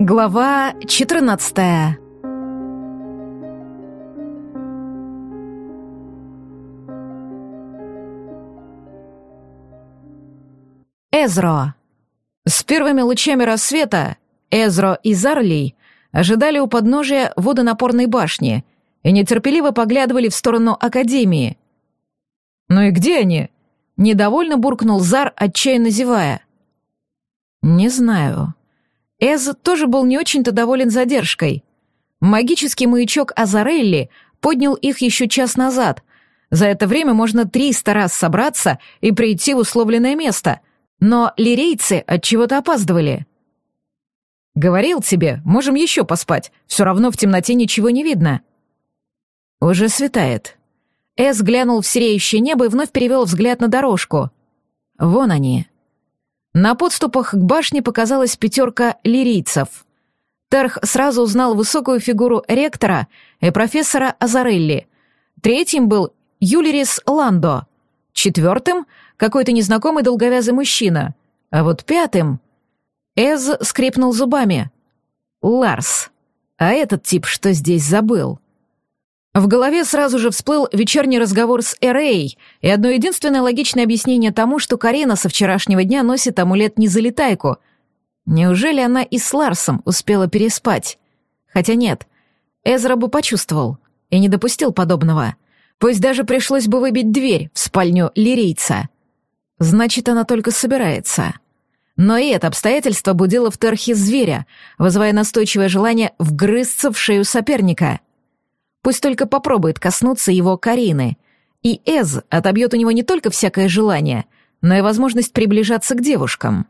Глава 14 Эзро. С первыми лучами рассвета Эзро и Зарли ожидали у подножия водонапорной башни и нетерпеливо поглядывали в сторону Академии. «Ну и где они?» — недовольно буркнул Зар, отчаянно зевая. «Не знаю», Эз тоже был не очень-то доволен задержкой. Магический маячок Азарелли поднял их еще час назад. За это время можно триста раз собраться и прийти в условленное место. Но лирейцы от чего-то опаздывали. «Говорил тебе, можем еще поспать. Все равно в темноте ничего не видно». «Уже светает». Эс глянул в сереющее небо и вновь перевел взгляд на дорожку. «Вон они». На подступах к башне показалась пятерка лирийцев. Терх сразу узнал высокую фигуру ректора и профессора Азарелли. Третьим был Юлерис Ландо. Четвертым — какой-то незнакомый долговязый мужчина. А вот пятым... Эз скрипнул зубами. Ларс. А этот тип что здесь забыл? В голове сразу же всплыл вечерний разговор с Эрей и одно единственное логичное объяснение тому, что Карина со вчерашнего дня носит амулет незалетайку. Неужели она и с Ларсом успела переспать? Хотя нет, Эзра бы почувствовал и не допустил подобного. Пусть даже пришлось бы выбить дверь в спальню лирийца. Значит, она только собирается. Но и это обстоятельство будило в Терхе зверя, вызывая настойчивое желание вгрызться в шею соперника — Пусть только попробует коснуться его Карины. И Эз отобьет у него не только всякое желание, но и возможность приближаться к девушкам.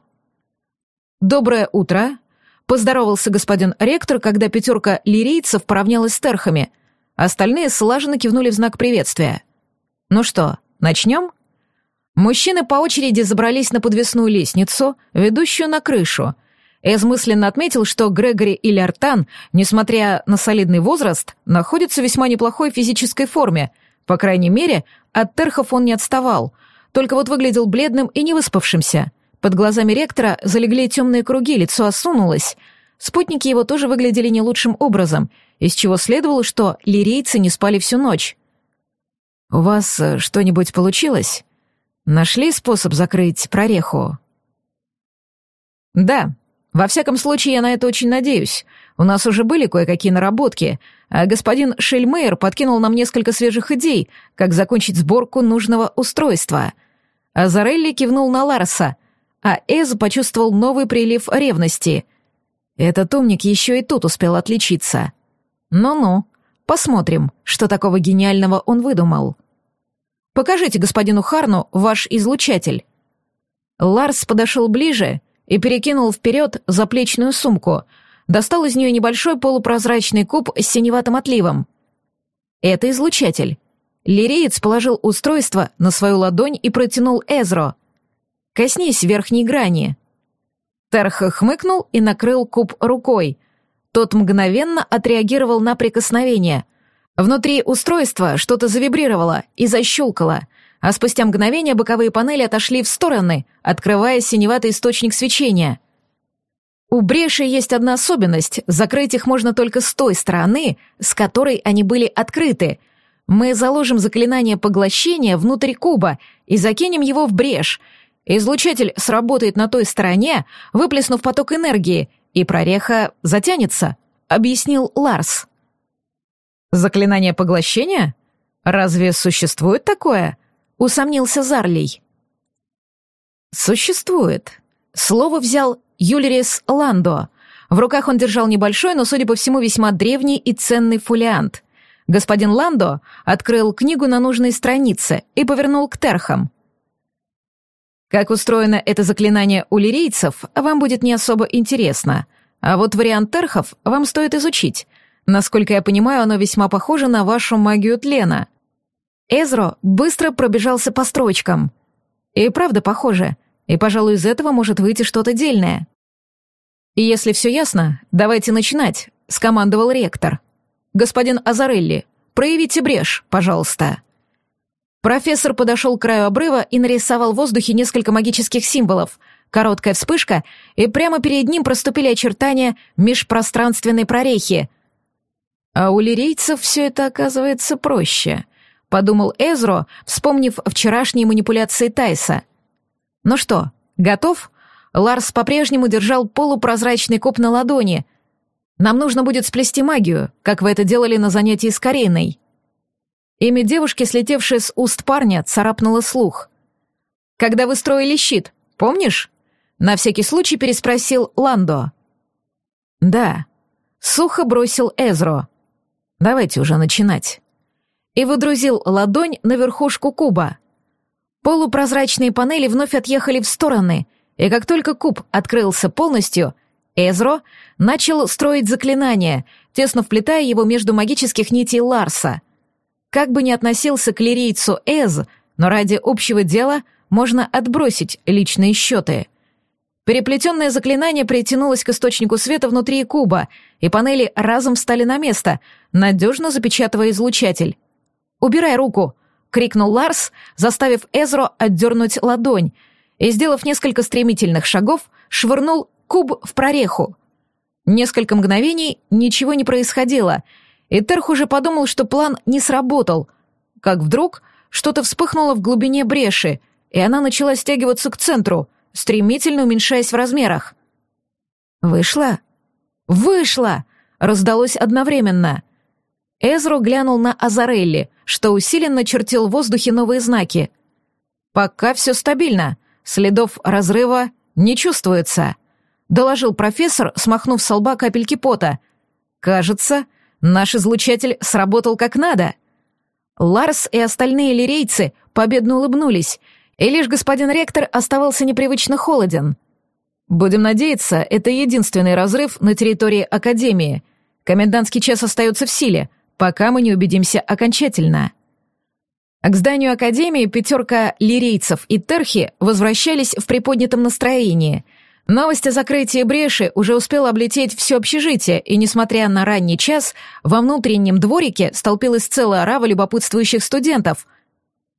«Доброе утро», — поздоровался господин ректор, когда пятерка лирийцев поравнялась с терхами. Остальные слаженно кивнули в знак приветствия. «Ну что, начнем?» Мужчины по очереди забрались на подвесную лестницу, ведущую на крышу, Эз мысленно отметил, что Грегори и Ляртан, несмотря на солидный возраст, находятся в весьма неплохой физической форме. По крайней мере, от терхов он не отставал, только вот выглядел бледным и невыспавшимся. Под глазами ректора залегли темные круги, лицо осунулось. Спутники его тоже выглядели не лучшим образом, из чего следовало, что лирейцы не спали всю ночь. «У вас э, что-нибудь получилось? Нашли способ закрыть прореху?» «Да», во всяком случае, я на это очень надеюсь. У нас уже были кое-какие наработки, а господин Шельмейер подкинул нам несколько свежих идей, как закончить сборку нужного устройства. Азарелли кивнул на Ларса, а Эз почувствовал новый прилив ревности. Этот умник еще и тут успел отличиться. Ну-ну, посмотрим, что такого гениального он выдумал. Покажите господину Харну ваш излучатель. Ларс подошел ближе — и перекинул вперед заплечную сумку. Достал из нее небольшой полупрозрачный куб с синеватым отливом. Это излучатель. Лиреец положил устройство на свою ладонь и протянул Эзро. «Коснись верхней грани». Терх хмыкнул и накрыл куб рукой. Тот мгновенно отреагировал на прикосновение. Внутри устройства что-то завибрировало и защелкало — а спустя мгновение боковые панели отошли в стороны, открывая синеватый источник свечения. У бреши есть одна особенность — закрыть их можно только с той стороны, с которой они были открыты. Мы заложим заклинание поглощения внутрь куба и закинем его в брешь. Излучатель сработает на той стороне, выплеснув поток энергии, и прореха затянется, — объяснил Ларс. «Заклинание поглощения? Разве существует такое?» Усомнился Зарлей. «Существует». Слово взял Юлерис Ландо. В руках он держал небольшой, но, судя по всему, весьма древний и ценный фолиант. Господин Ландо открыл книгу на нужной странице и повернул к терхам. Как устроено это заклинание у лирийцев, вам будет не особо интересно. А вот вариант терхов вам стоит изучить. Насколько я понимаю, оно весьма похоже на вашу магию тлена. Эзро быстро пробежался по строчкам. И правда похоже. И, пожалуй, из этого может выйти что-то дельное. И если все ясно, давайте начинать, скомандовал ректор. Господин Азарелли, проявите брешь, пожалуйста. Профессор подошел к краю обрыва и нарисовал в воздухе несколько магических символов. Короткая вспышка, и прямо перед ним проступили очертания межпространственной прорехи. А у лирейцев все это оказывается проще, подумал Эзро, вспомнив вчерашние манипуляции Тайса. Ну что, готов? Ларс по-прежнему держал полупрозрачный куб на ладони. Нам нужно будет сплести магию, как вы это делали на занятии с Кариной. Имя девушки, слетевшее с уст парня, царапнуло слух. Когда вы строили щит, помнишь? На всякий случай переспросил Ландо. «Да», — сухо бросил Эзро. «Давайте уже начинать». И выдрузил ладонь на верхушку куба. Полупрозрачные панели вновь отъехали в стороны, и как только куб открылся полностью, Эзро начал строить заклинание, тесно вплетая его между магических нитей Ларса. Как бы ни относился к лирийцу Эз, но ради общего дела можно отбросить личные счеты. Переплетенное заклинание притянулось к источнику света внутри куба, и панели разом встали на место, надежно запечатывая излучатель. «Убирай руку!» — крикнул Ларс, заставив Эзро отдернуть ладонь, и, сделав несколько стремительных шагов, швырнул куб в прореху. Несколько мгновений ничего не происходило, и Терх уже подумал, что план не сработал, как вдруг что-то вспыхнуло в глубине бреши, и она начала стягиваться к центру — стремительно уменьшаясь в размерах. «Вышла? Вышла!» — раздалось одновременно. Эзро глянул на Азарелли, что усиленно чертил в воздухе новые знаки. «Пока все стабильно, следов разрыва не чувствуется», — доложил профессор, смахнув с лба капельки пота. «Кажется, наш излучатель сработал как надо». Ларс и остальные лирейцы победно улыбнулись — и лишь господин ректор оставался непривычно холоден. «Будем надеяться, это единственный разрыв на территории Академии. Комендантский час остается в силе, пока мы не убедимся окончательно». К зданию Академии пятерка лирейцев и терхи возвращались в приподнятом настроении. Новость о закрытии бреши уже успела облететь все общежитие, и, несмотря на ранний час, во внутреннем дворике столпилась целая орава любопытствующих студентов.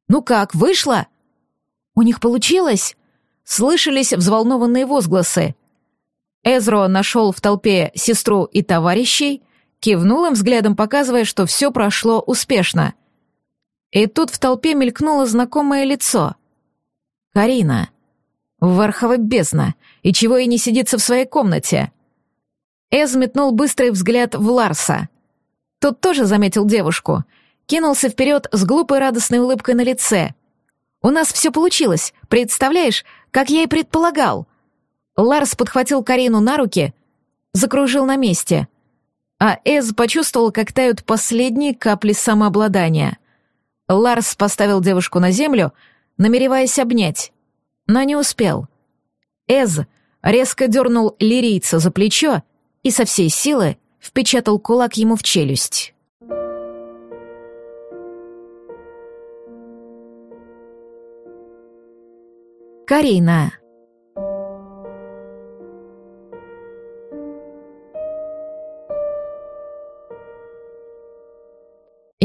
«Ну как, вышло?» «У них получилось?» Слышались взволнованные возгласы. Эзро нашел в толпе сестру и товарищей, кивнул им взглядом, показывая, что все прошло успешно. И тут в толпе мелькнуло знакомое лицо. Карина. Вархова бездна, и чего ей не сидится в своей комнате. Эз метнул быстрый взгляд в Ларса. Тот тоже заметил девушку, кинулся вперед с глупой радостной улыбкой на лице — у нас все получилось, представляешь, как я и предполагал. Ларс подхватил Карину на руки, закружил на месте. А Эз почувствовал, как тают последние капли самообладания. Ларс поставил девушку на землю, намереваясь обнять, но не успел. Эз резко дернул лирийца за плечо и со всей силы впечатал кулак ему в челюсть. Карина.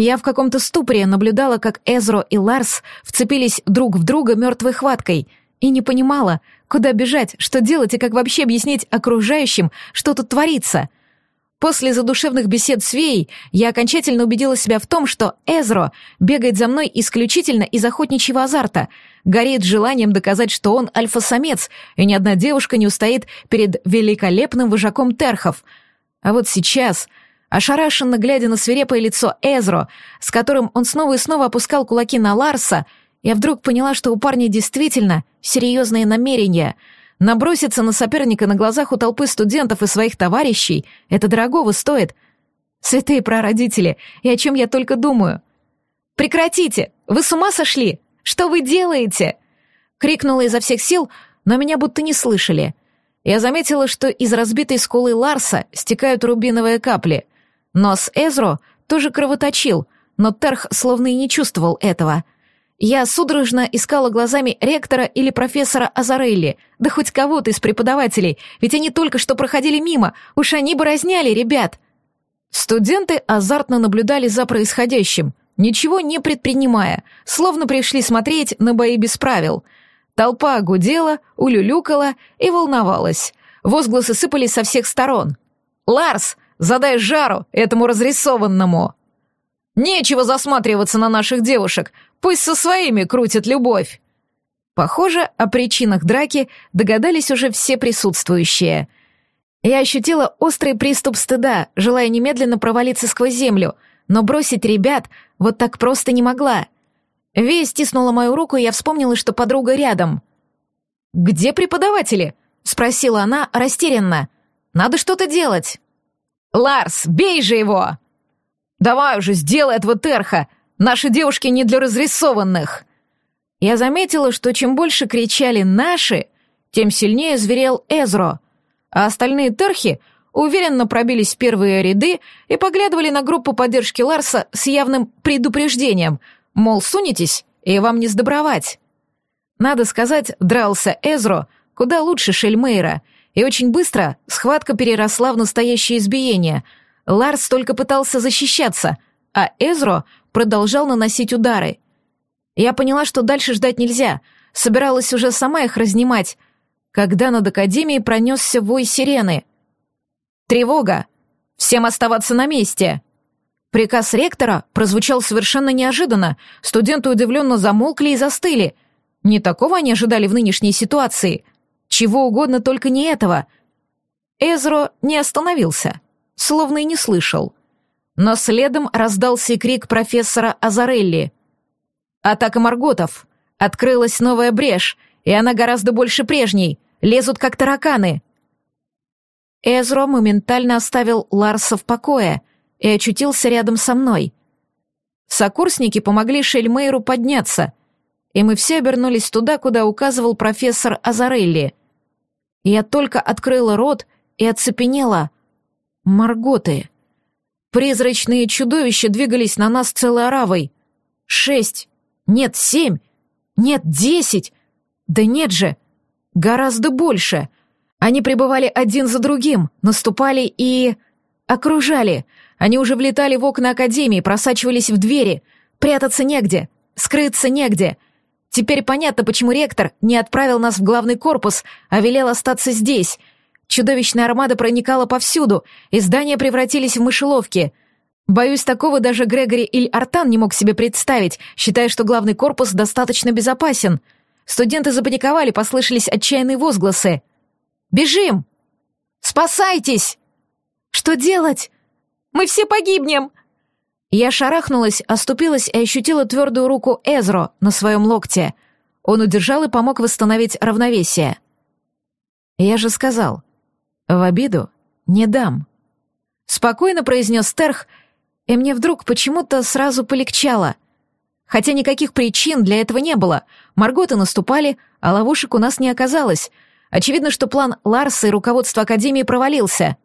Я в каком-то ступоре наблюдала, как Эзро и Ларс вцепились друг в друга мертвой хваткой, и не понимала, куда бежать, что делать и как вообще объяснить окружающим, что тут творится. После задушевных бесед с Веей я окончательно убедила себя в том, что Эзро бегает за мной исключительно из охотничьего азарта, горит желанием доказать, что он альфа-самец, и ни одна девушка не устоит перед великолепным вожаком терхов. А вот сейчас, ошарашенно глядя на свирепое лицо Эзро, с которым он снова и снова опускал кулаки на Ларса, я вдруг поняла, что у парня действительно серьезные намерения — Наброситься на соперника на глазах у толпы студентов и своих товарищей — это дорогого стоит. Святые прародители, и о чем я только думаю. «Прекратите! Вы с ума сошли? Что вы делаете?» Крикнула изо всех сил, но меня будто не слышали. Я заметила, что из разбитой скулы Ларса стекают рубиновые капли. Нос Эзро тоже кровоточил, но Терх словно и не чувствовал этого — я судорожно искала глазами ректора или профессора Азарелли, да хоть кого-то из преподавателей, ведь они только что проходили мимо, уж они бы разняли ребят. Студенты азартно наблюдали за происходящим, ничего не предпринимая, словно пришли смотреть на бои без правил. Толпа гудела, улюлюкала и волновалась. Возгласы сыпались со всех сторон. «Ларс, задай жару этому разрисованному!» «Нечего засматриваться на наших девушек, пусть со своими крутит любовь!» Похоже, о причинах драки догадались уже все присутствующие. Я ощутила острый приступ стыда, желая немедленно провалиться сквозь землю, но бросить ребят вот так просто не могла — Ви стиснула мою руку, и я вспомнила, что подруга рядом. «Где преподаватели?» — спросила она растерянно. «Надо что-то делать». «Ларс, бей же его!» «Давай уже, сделай этого терха! Наши девушки не для разрисованных!» Я заметила, что чем больше кричали «наши», тем сильнее зверел Эзро, а остальные терхи уверенно пробились в первые ряды и поглядывали на группу поддержки Ларса с явным предупреждением — Мол, сунетесь, и вам не сдобровать. Надо сказать, дрался Эзро куда лучше Шельмейра, и очень быстро схватка переросла в настоящее избиение. Ларс только пытался защищаться, а Эзро продолжал наносить удары. Я поняла, что дальше ждать нельзя, собиралась уже сама их разнимать, когда над Академией пронесся вой сирены. «Тревога! Всем оставаться на месте!» Приказ ректора прозвучал совершенно неожиданно, студенты удивленно замолкли и застыли. Не такого они ожидали в нынешней ситуации. Чего угодно, только не этого. Эзро не остановился, словно и не слышал. Но следом раздался и крик профессора Азарелли. «Атака Марготов! Открылась новая брешь, и она гораздо больше прежней. Лезут как тараканы!» Эзро моментально оставил Ларса в покое — и очутился рядом со мной. Сокурсники помогли Шельмейру подняться, и мы все обернулись туда, куда указывал профессор Азарелли. Я только открыла рот и оцепенела. Марготы. Призрачные чудовища двигались на нас целой оравой. Шесть. Нет, семь. Нет, десять. Да нет же. Гораздо больше. Они пребывали один за другим, наступали и... окружали — они уже влетали в окна Академии, просачивались в двери. Прятаться негде, скрыться негде. Теперь понятно, почему ректор не отправил нас в главный корпус, а велел остаться здесь. Чудовищная армада проникала повсюду, и здания превратились в мышеловки. Боюсь, такого даже Грегори Иль Артан не мог себе представить, считая, что главный корпус достаточно безопасен. Студенты запаниковали, послышались отчаянные возгласы. «Бежим! Спасайтесь!» «Что делать?» Мы все погибнем!» Я шарахнулась, оступилась и ощутила твердую руку Эзро на своем локте. Он удержал и помог восстановить равновесие. «Я же сказал, в обиду не дам». Спокойно произнес Терх, и мне вдруг почему-то сразу полегчало. Хотя никаких причин для этого не было. Марготы наступали, а ловушек у нас не оказалось. Очевидно, что план Ларса и руководство Академии провалился.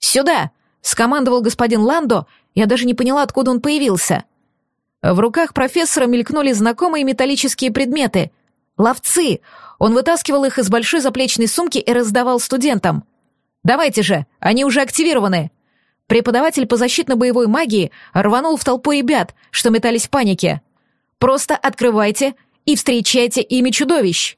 «Сюда!» скомандовал господин Ландо, я даже не поняла, откуда он появился. В руках профессора мелькнули знакомые металлические предметы. Ловцы! Он вытаскивал их из большой заплечной сумки и раздавал студентам. «Давайте же, они уже активированы!» Преподаватель по защитно-боевой магии рванул в толпу ребят, что метались в панике. «Просто открывайте и встречайте ими чудовищ!»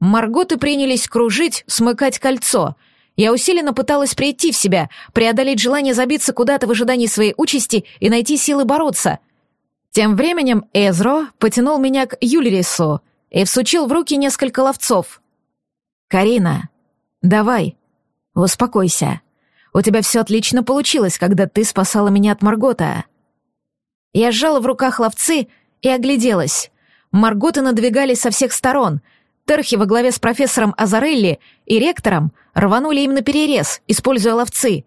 Марготы принялись кружить, смыкать кольцо — я усиленно пыталась прийти в себя, преодолеть желание забиться куда-то в ожидании своей участи и найти силы бороться. Тем временем Эзро потянул меня к Юльрису и всучил в руки несколько ловцов. «Карина, давай, успокойся. У тебя все отлично получилось, когда ты спасала меня от Маргота». Я сжала в руках ловцы и огляделась. Марготы надвигались со всех сторон — Терхи во главе с профессором Азарелли и ректором рванули им на перерез, используя ловцы.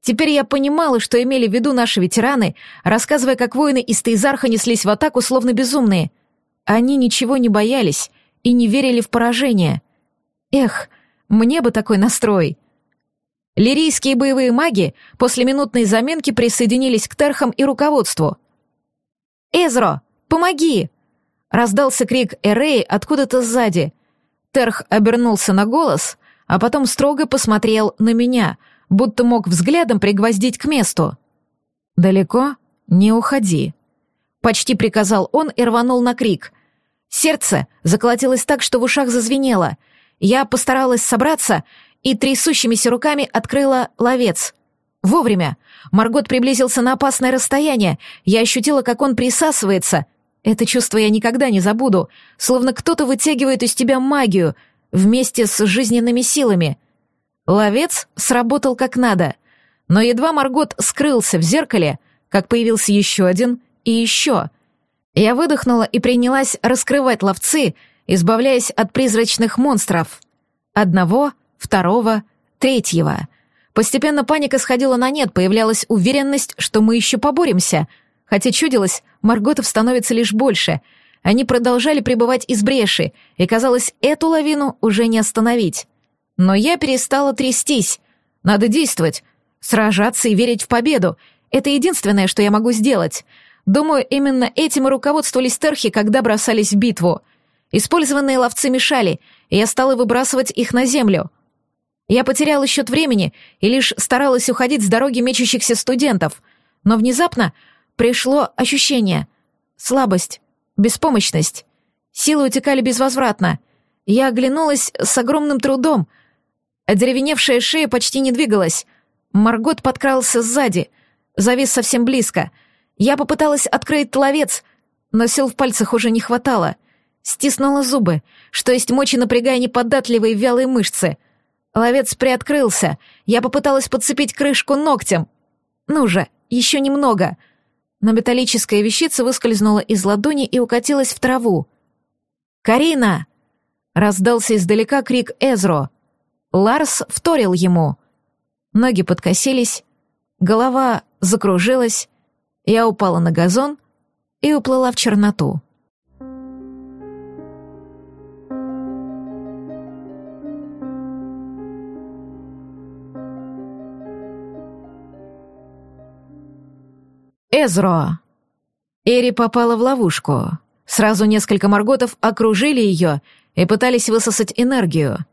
Теперь я понимала, что имели в виду наши ветераны, рассказывая, как воины из Тейзарха неслись в атаку словно безумные. Они ничего не боялись и не верили в поражение. Эх, мне бы такой настрой. Лирийские боевые маги после минутной заминки присоединились к Терхам и руководству. «Эзро, помоги!» Раздался крик Эреи откуда-то сзади. Терх обернулся на голос, а потом строго посмотрел на меня, будто мог взглядом пригвоздить к месту. «Далеко? Не уходи», — почти приказал он и рванул на крик. Сердце заколотилось так, что в ушах зазвенело. Я постаралась собраться и трясущимися руками открыла ловец. Вовремя. Маргот приблизился на опасное расстояние. Я ощутила, как он присасывается. Это чувство я никогда не забуду. Словно кто-то вытягивает из тебя магию вместе с жизненными силами. Ловец сработал как надо. Но едва Маргот скрылся в зеркале, как появился еще один и еще — я выдохнула и принялась раскрывать ловцы, избавляясь от призрачных монстров. Одного, второго, третьего. Постепенно паника сходила на нет, появлялась уверенность, что мы еще поборемся. Хотя чудилось, Марготов становится лишь больше. Они продолжали пребывать из бреши, и, казалось, эту лавину уже не остановить. Но я перестала трястись. Надо действовать, сражаться и верить в победу. Это единственное, что я могу сделать — Думаю, именно этим и руководствовались терхи, когда бросались в битву. Использованные ловцы мешали, и я стала выбрасывать их на землю. Я потеряла счет времени и лишь старалась уходить с дороги мечущихся студентов, но внезапно пришло ощущение. Слабость, беспомощность. Силы утекали безвозвратно. Я оглянулась с огромным трудом. Одеревеневшая шея почти не двигалась. Маргот подкрался сзади, завис совсем близко — я попыталась открыть ловец, но сил в пальцах уже не хватало. Стиснула зубы, что есть мочи, напрягая неподатливые вялые мышцы. Ловец приоткрылся. Я попыталась подцепить крышку ногтем. Ну же, еще немного. Но металлическая вещица выскользнула из ладони и укатилась в траву. «Карина!» — раздался издалека крик Эзро. Ларс вторил ему. Ноги подкосились, голова закружилась, я упала на газон и уплыла в черноту. Эзро. Эри попала в ловушку. Сразу несколько марготов окружили ее и пытались высосать энергию.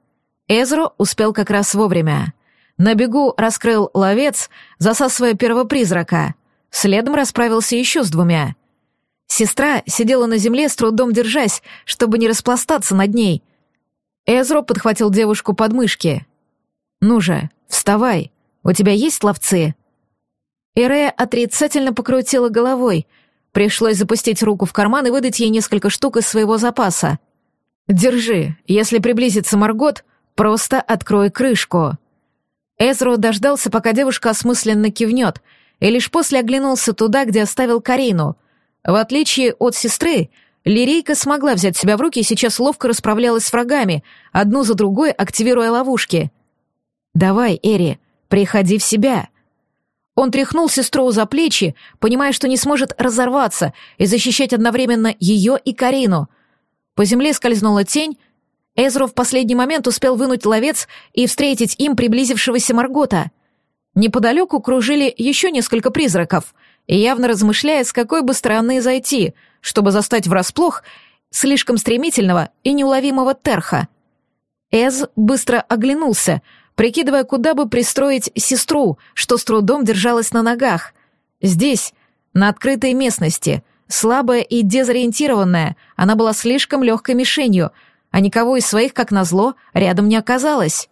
Эзро успел как раз вовремя. На бегу раскрыл ловец, засасывая первопризрака. Следом расправился еще с двумя. Сестра сидела на земле, с трудом держась, чтобы не распластаться над ней. Эзро подхватил девушку под мышки. «Ну же, вставай, у тебя есть ловцы?» Ирея отрицательно покрутила головой. Пришлось запустить руку в карман и выдать ей несколько штук из своего запаса. «Держи, если приблизится Маргот, просто открой крышку». Эзро дождался, пока девушка осмысленно кивнет — и лишь после оглянулся туда, где оставил Карину. В отличие от сестры, Лирейка смогла взять себя в руки и сейчас ловко расправлялась с врагами, одну за другой активируя ловушки. «Давай, Эри, приходи в себя». Он тряхнул сестру за плечи, понимая, что не сможет разорваться и защищать одновременно ее и Карину. По земле скользнула тень, Эзро в последний момент успел вынуть ловец и встретить им приблизившегося Маргота — Неподалеку кружили еще несколько призраков, явно размышляя, с какой бы стороны зайти, чтобы застать врасплох слишком стремительного и неуловимого терха. Эз быстро оглянулся, прикидывая, куда бы пристроить сестру, что с трудом держалась на ногах. Здесь, на открытой местности, слабая и дезориентированная, она была слишком легкой мишенью, а никого из своих, как назло, рядом не оказалось.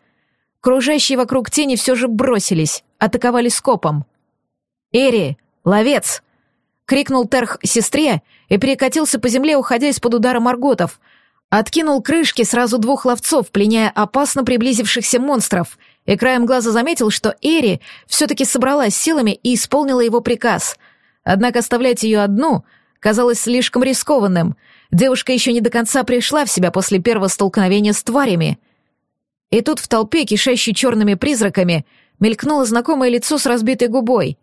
Кружащие вокруг тени все же бросились, атаковали скопом. «Эри, ловец!» — крикнул Терх сестре и перекатился по земле, уходя из-под удара Марготов. Откинул крышки сразу двух ловцов, пленяя опасно приблизившихся монстров, и краем глаза заметил, что Эри все-таки собралась силами и исполнила его приказ. Однако оставлять ее одну казалось слишком рискованным. Девушка еще не до конца пришла в себя после первого столкновения с тварями. И тут в толпе, кишащей черными призраками, мелькнуло знакомое лицо с разбитой губой.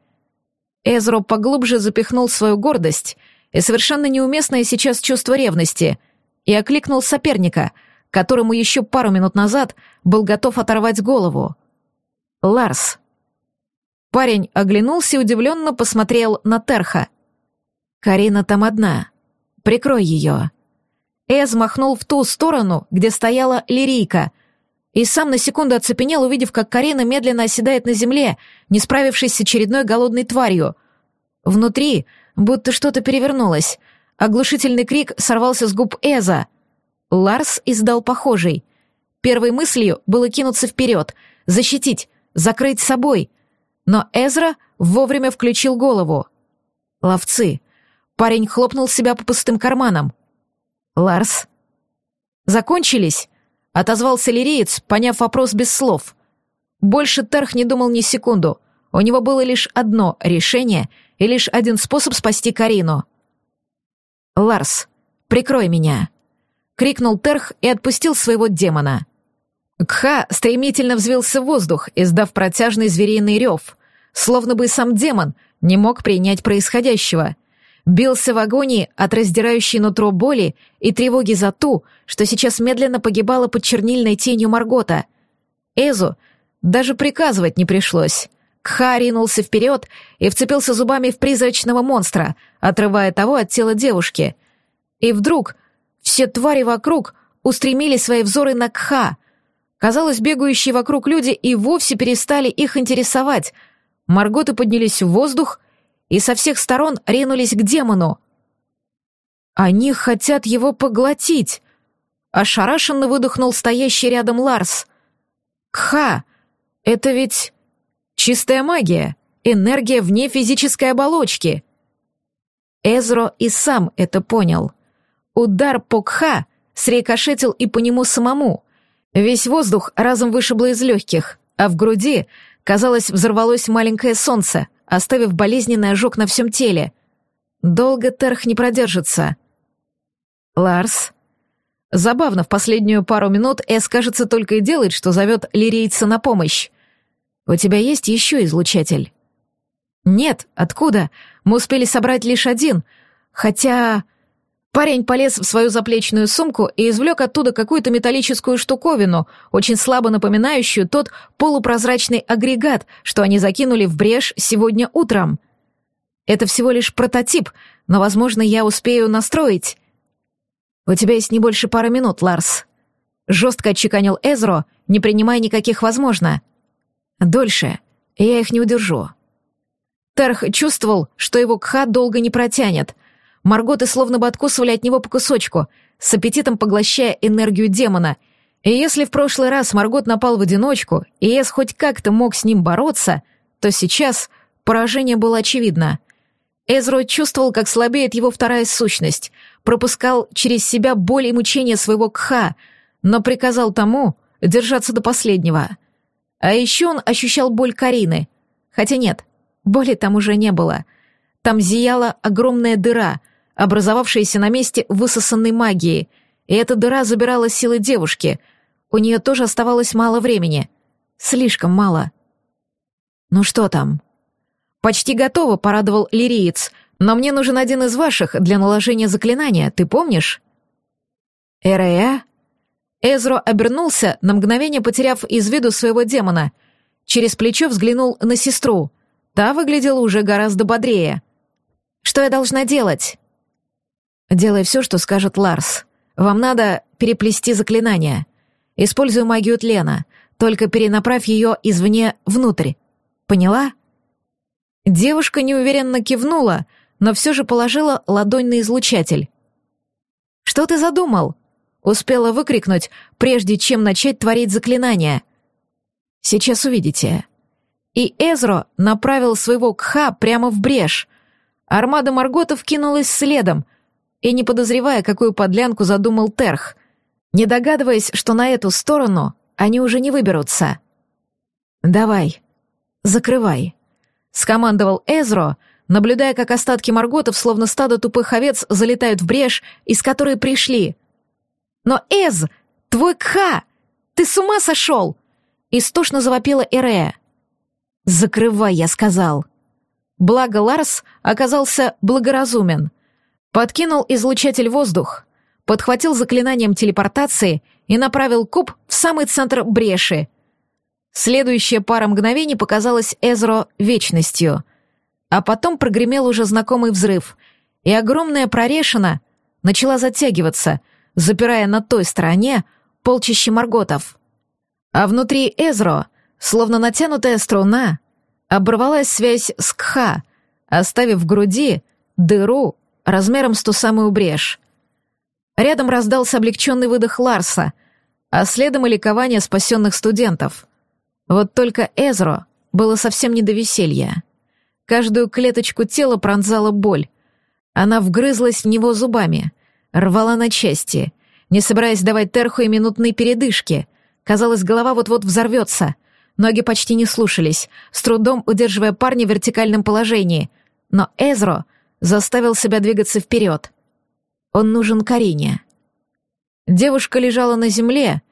Эзро поглубже запихнул свою гордость и совершенно неуместное сейчас чувство ревности и окликнул соперника, которому еще пару минут назад был готов оторвать голову. «Ларс». Парень оглянулся и удивленно посмотрел на Терха. «Карина там одна. Прикрой ее». Эз махнул в ту сторону, где стояла Лирийка — и сам на секунду оцепенел, увидев, как Карина медленно оседает на земле, не справившись с очередной голодной тварью. Внутри будто что-то перевернулось. Оглушительный крик сорвался с губ Эза. Ларс издал похожий. Первой мыслью было кинуться вперед, защитить, закрыть собой. Но Эзра вовремя включил голову. Ловцы. Парень хлопнул себя по пустым карманам. «Ларс?» «Закончились?» — отозвался лиреец, поняв вопрос без слов. Больше Терх не думал ни секунду. У него было лишь одно решение и лишь один способ спасти Карину. «Ларс, прикрой меня!» — крикнул Терх и отпустил своего демона. Кха стремительно взвился в воздух, издав протяжный звериный рев, словно бы сам демон не мог принять происходящего. Бился в агонии от раздирающей нутро боли и тревоги за ту, что сейчас медленно погибала под чернильной тенью Маргота. Эзу даже приказывать не пришлось. Кха ринулся вперед и вцепился зубами в призрачного монстра, отрывая того от тела девушки. И вдруг все твари вокруг устремили свои взоры на Кха. Казалось, бегающие вокруг люди и вовсе перестали их интересовать. Марготы поднялись в воздух и со всех сторон ринулись к демону. «Они хотят его поглотить!» Ошарашенно выдохнул стоящий рядом Ларс. «Кха! Это ведь Чистая магия, энергия вне физической оболочки. Эзро и сам это понял. Удар Покха срикошетил и по нему самому. Весь воздух разом вышибло из легких, а в груди, казалось, взорвалось маленькое солнце, оставив болезненный ожог на всем теле. Долго Терх не продержится. Ларс. Забавно, в последнюю пару минут Эс, кажется, только и делает, что зовет лирийца на помощь. «У тебя есть еще излучатель?» «Нет, откуда? Мы успели собрать лишь один. Хотя...» Парень полез в свою заплечную сумку и извлек оттуда какую-то металлическую штуковину, очень слабо напоминающую тот полупрозрачный агрегат, что они закинули в брешь сегодня утром. Это всего лишь прототип, но, возможно, я успею настроить. «У тебя есть не больше пары минут, Ларс», — жестко отчеканил Эзро, не принимая никаких «возможно». Дольше я их не удержу. Терх чувствовал, что его кха долго не протянет. Марготы словно бы откусывали от него по кусочку, с аппетитом поглощая энергию демона. И если в прошлый раз Маргот напал в одиночку, и Эс хоть как-то мог с ним бороться, то сейчас поражение было очевидно. Эзро чувствовал, как слабеет его вторая сущность, пропускал через себя боль и мучения своего кха, но приказал тому держаться до последнего — а еще он ощущал боль Карины. Хотя нет, боли там уже не было. Там зияла огромная дыра, образовавшаяся на месте высосанной магии, и эта дыра забирала силы девушки. У нее тоже оставалось мало времени. Слишком мало. «Ну что там?» «Почти готово», — порадовал лириец, «но мне нужен один из ваших для наложения заклинания, ты помнишь?» «Эрея?» Эзро обернулся, на мгновение потеряв из виду своего демона. Через плечо взглянул на сестру. Та выглядела уже гораздо бодрее. «Что я должна делать?» «Делай все, что скажет Ларс. Вам надо переплести заклинание. Используй магию тлена, только перенаправь ее извне внутрь. Поняла?» Девушка неуверенно кивнула, но все же положила ладонь на излучатель. «Что ты задумал?» Успела выкрикнуть, прежде чем начать творить заклинание. «Сейчас увидите». И Эзро направил своего кха прямо в брешь. Армада Марготов кинулась следом, и не подозревая, какую подлянку задумал Терх, не догадываясь, что на эту сторону они уже не выберутся. «Давай, закрывай», — скомандовал Эзро, наблюдая, как остатки Марготов, словно стадо тупых овец, залетают в брешь, из которой пришли — «Но, Эз, твой Кха! Ты с ума сошел!» Истошно завопила Эрея. «Закрывай», — я сказал. Благо Ларс оказался благоразумен. Подкинул излучатель воздух, подхватил заклинанием телепортации и направил куб в самый центр бреши. Следующая пара мгновений показалась Эзро вечностью. А потом прогремел уже знакомый взрыв, и огромная прорешина начала затягиваться — запирая на той стороне полчище марготов. А внутри Эзро, словно натянутая струна, оборвалась связь с Кха, оставив в груди дыру размером с ту самую брешь. Рядом раздался облегченный выдох Ларса, а следом и ликование спасенных студентов. Вот только Эзро было совсем не до веселья. Каждую клеточку тела пронзала боль. Она вгрызлась в него зубами, рвала на части, не собираясь давать Терху и минутной передышки. Казалось, голова вот-вот взорвется. Ноги почти не слушались, с трудом удерживая парня в вертикальном положении. Но Эзро заставил себя двигаться вперед. Он нужен Карине. Девушка лежала на земле,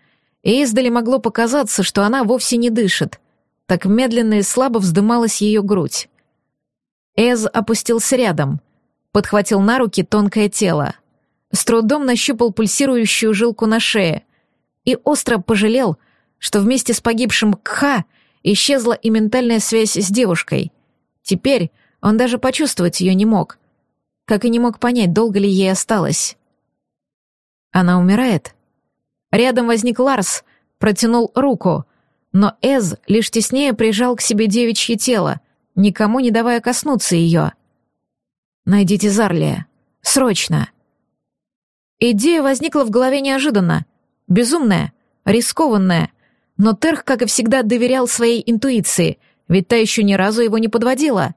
и издали могло показаться, что она вовсе не дышит. Так медленно и слабо вздымалась ее грудь. Эз опустился рядом, подхватил на руки тонкое тело, с трудом нащупал пульсирующую жилку на шее и остро пожалел, что вместе с погибшим Кха исчезла и ментальная связь с девушкой. Теперь он даже почувствовать ее не мог, как и не мог понять, долго ли ей осталось. Она умирает? Рядом возник Ларс, протянул руку, но Эз лишь теснее прижал к себе девичье тело, никому не давая коснуться ее. «Найдите Зарлия. Срочно!» Идея возникла в голове неожиданно. Безумная, рискованная. Но Терх, как и всегда, доверял своей интуиции, ведь та еще ни разу его не подводила.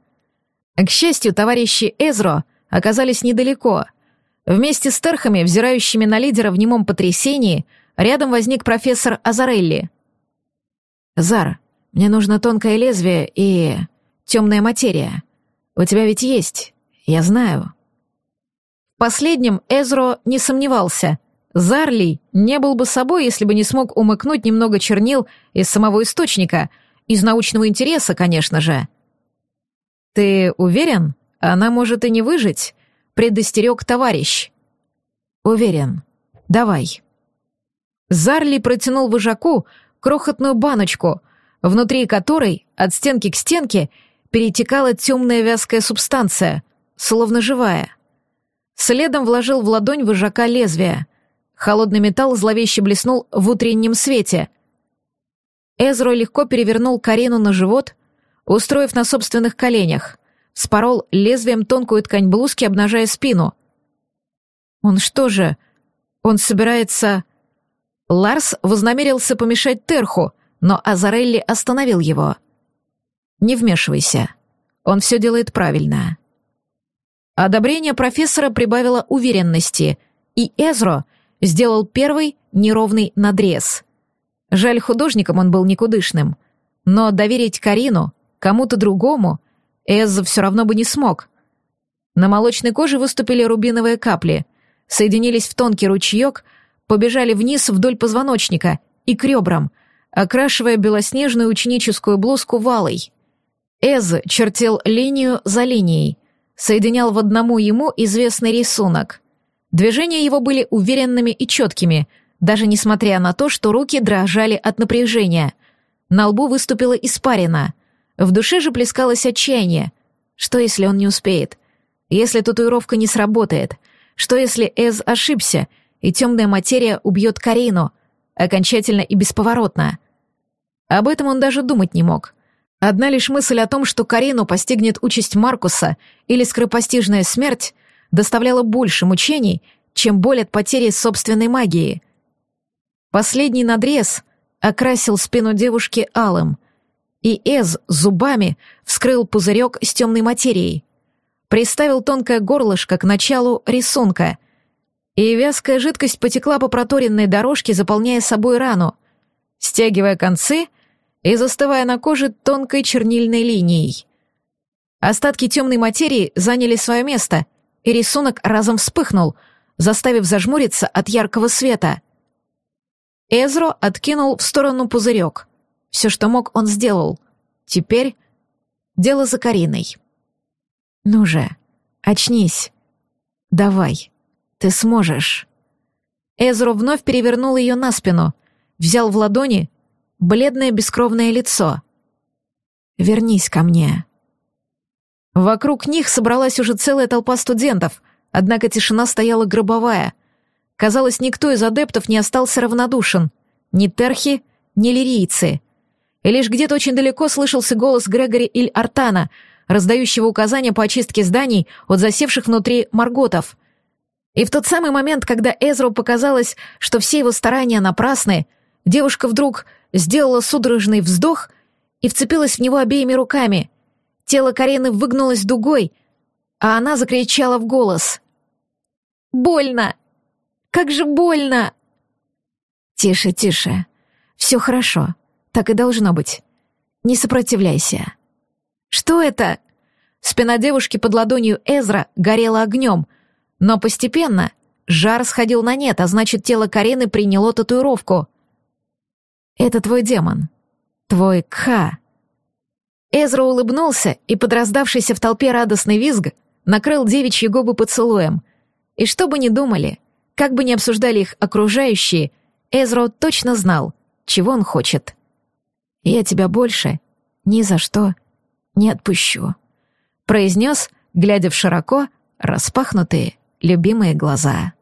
К счастью, товарищи Эзро оказались недалеко. Вместе с Терхами, взирающими на лидера в немом потрясении, рядом возник профессор Азарелли. «Зар, мне нужно тонкое лезвие и... темная материя. У тебя ведь есть, я знаю». Последним Эзро не сомневался. Зарли не был бы собой, если бы не смог умыкнуть немного чернил из самого источника, из научного интереса, конечно же. «Ты уверен? Она может и не выжить», — предостерег товарищ. «Уверен. Давай». Зарли протянул вожаку крохотную баночку, внутри которой от стенки к стенке перетекала темная вязкая субстанция, словно живая. Следом вложил в ладонь вожака лезвия. Холодный металл зловеще блеснул в утреннем свете. Эзро легко перевернул Карину на живот, устроив на собственных коленях, спорол лезвием тонкую ткань блузки, обнажая спину. «Он что же? Он собирается...» Ларс вознамерился помешать Терху, но Азарелли остановил его. «Не вмешивайся. Он все делает правильно». Одобрение профессора прибавило уверенности, и Эзро сделал первый неровный надрез. Жаль, художником он был никудышным, но доверить Карину кому-то другому Эз все равно бы не смог. На молочной коже выступили рубиновые капли, соединились в тонкий ручеек, побежали вниз вдоль позвоночника и к ребрам, окрашивая белоснежную ученическую блузку валой. Эз чертил линию за линией, соединял в одному ему известный рисунок. Движения его были уверенными и четкими, даже несмотря на то, что руки дрожали от напряжения. На лбу выступила испарина. В душе же плескалось отчаяние. Что, если он не успеет? Если татуировка не сработает? Что, если Эз ошибся — и темная материя убьет Карину, окончательно и бесповоротно. Об этом он даже думать не мог. Одна лишь мысль о том, что Карину постигнет участь Маркуса или скоропостижная смерть, доставляла больше мучений, чем боль от потери собственной магии. Последний надрез окрасил спину девушки алым, и Эз зубами вскрыл пузырек с темной материей. Приставил тонкое горлышко к началу рисунка, и вязкая жидкость потекла по проторенной дорожке, заполняя собой рану, стягивая концы и застывая на коже тонкой чернильной линией. Остатки темной материи заняли свое место, и рисунок разом вспыхнул, заставив зажмуриться от яркого света. Эзро откинул в сторону пузырек. Все, что мог, он сделал. Теперь дело за Кариной. «Ну же, очнись. Давай». Ты сможешь». Эзро вновь перевернул ее на спину, взял в ладони бледное бескровное лицо. «Вернись ко мне». Вокруг них собралась уже целая толпа студентов, однако тишина стояла гробовая. Казалось, никто из адептов не остался равнодушен. Ни терхи, ни лирийцы. И лишь где-то очень далеко слышался голос Грегори Иль Артана, раздающего указания по очистке зданий от засевших внутри марготов. И в тот самый момент, когда Эзру показалось, что все его старания напрасны, девушка вдруг сделала судорожный вздох и вцепилась в него обеими руками. Тело Карины выгнулось дугой, а она закричала в голос. «Больно! Как же больно!» «Тише, тише. Все хорошо. Так и должно быть. Не сопротивляйся». «Что это?» Спина девушки под ладонью Эзра горела огнем, но постепенно жар сходил на нет, а значит, тело Карины приняло татуировку. «Это твой демон. Твой Кха». Эзра улыбнулся и, под раздавшийся в толпе радостный визг, накрыл девичьи губы поцелуем. И что бы ни думали, как бы ни обсуждали их окружающие, Эзро точно знал, чего он хочет. «Я тебя больше ни за что не отпущу», — произнес, глядя в широко распахнутые любимые глаза.